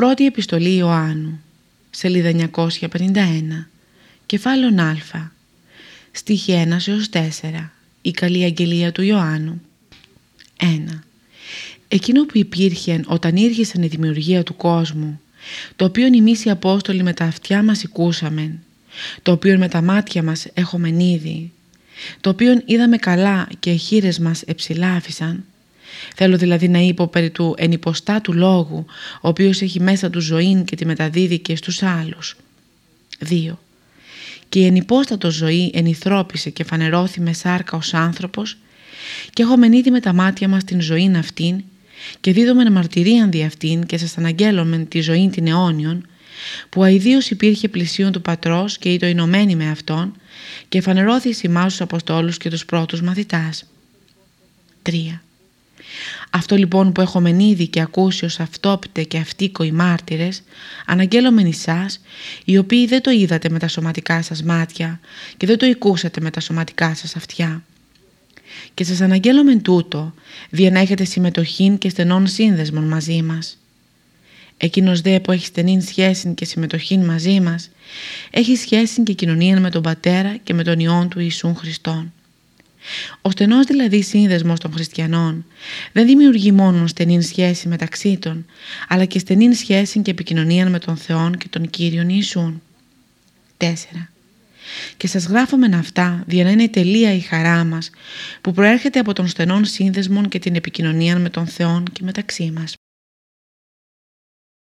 Πρώτη επιστολή Ιωάννου, σελίδα 951, κεφάλαιο Α, στίχη 1 έως 4, η καλή αγγελία του Ιωάννου. 1. Εκείνο που υπήρχε όταν ήρχεσαν η δημιουργία του κόσμου, το οποίο εμείς οι Απόστολοι με τα αυτιά μας οικούσαμεν, το οποίο με τα μάτια μας έχουμε ήδη, το οποίο είδαμε καλά και οι χείρες μας εψηλάφισαν, Θέλω δηλαδή να είπω περί του ενυποστάτου λόγου, ο οποίος έχει μέσα του ζωή και τη μεταδίδει και στους άλλους. 2. Και η ενυπόστατο ζωή ενηθρώπησε και φανερώθη με σάρκα ως άνθρωπος και έχουμε ήδη με τα μάτια μας την ζωή αυτήν και δίδομεν μαρτυρίαν δι' αυτήν και σας αναγγέλωμεν τη ζωή την αιώνιον που αηδίως υπήρχε πλησίον του πατρός και ήτο ενωμένη με αυτόν και φανερώθη σημάς τους Αποστόλους και τους πρώτους μαθητάς. 3. Αυτό λοιπόν που έχουμε ήδη και ακούσει ως αυτόπτε και αυτίκοοι μάρτυρες, αναγγέλωμεν εσάς, οι οποίοι δεν το είδατε με τα σωματικά σας μάτια και δεν το ακούσατε με τα σωματικά σας αυτιά. Και σας αναγγέλωμεν τούτο, δια να έχετε συμμετοχή και στενών σύνδεσμων μαζί μας. Εκείνος δε που έχει στενή σχέση και συμμετοχή μαζί μας, έχει σχέση και κοινωνία με τον Πατέρα και με τον Υιόν του Ιησούν Χριστόν. Ο στενός δηλαδή σύνδεσμος των χριστιανών δεν δημιουργεί μόνο στενή σχέση μεταξύ των, αλλά και στενή σχέση και επικοινωνία με τον Θεό και τον Κύριον Ιησούν. 4. Και σας γράφουμε αυτά για να είναι τελεία η χαρά μας που προέρχεται από τον στενόν σύνδεσμο και την επικοινωνία με τον Θεό και μεταξύ μας.